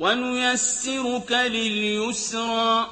وَنُيَسِّرُكَ لِلْيُسْرَىٰ